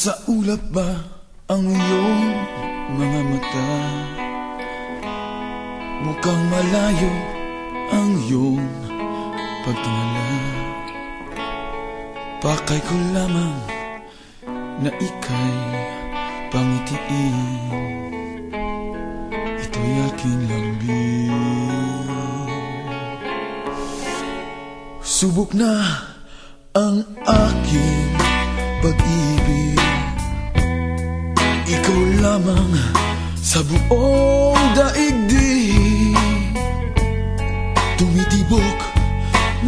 Nasa ulap ba ang iyong mga mata? Mukhang malayo ang iyong pagtingala Pakay ko lamang na ika'y pangitiin. Ito'y aking lambing. Subok na ang aking pag-ibig lamang sa buong daigdig Tumitibok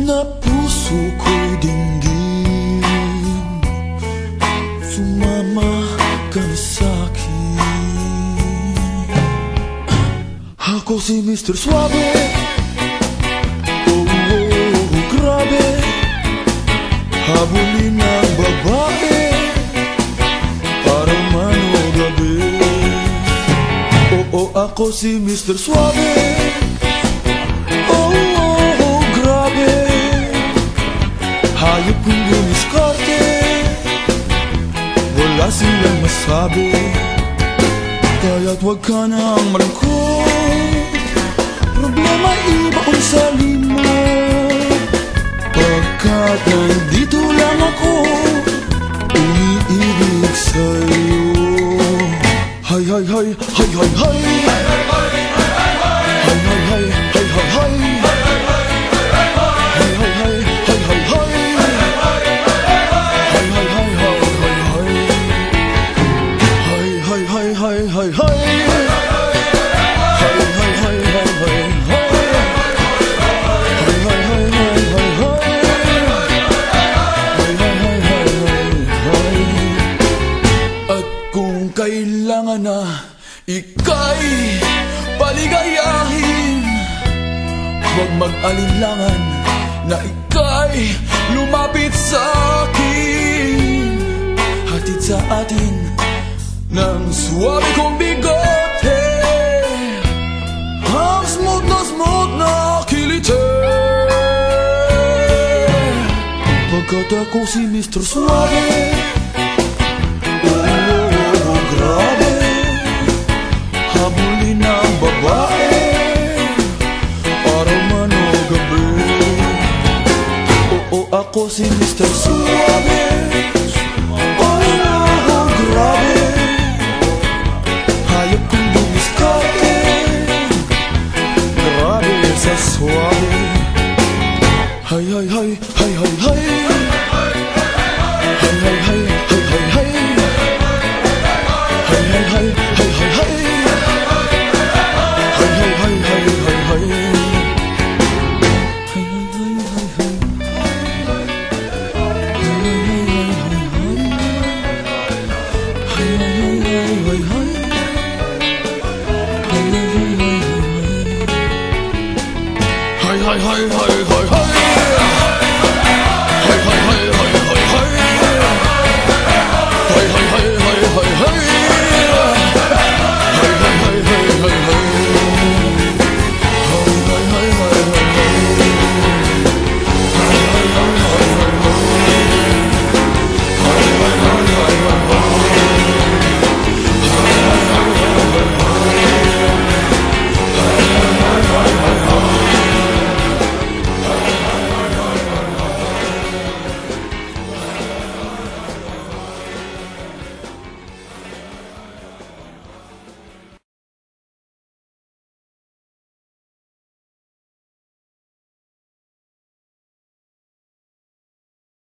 na puso ko'y dinggin. Sumama ka na sa'kin Ako si Mr. Suave. Oh, oh, oh, grabe. Habulin ako si Mr. Suave. Oh, oh, oh, grabe. Hayop kong dumiskarte Wala silang masabi. Kaya't wag ka nang malungkot. Problema iba sa lima. Pagkat na ika'y paligayahin Huwag mag-alinlangan na ika'y lumapit sa akin. Hatid sa atin ng suwabe kong bigote. Ang smooth na smooth na kilite. Pagkat ako si Mr. Suave Oo, ako si Mr. Suave Oh, grabe Hayop kong dumiskarte Grabe sa suave. Hay, hay, hay, hay, hay, hay hey, hey, hey.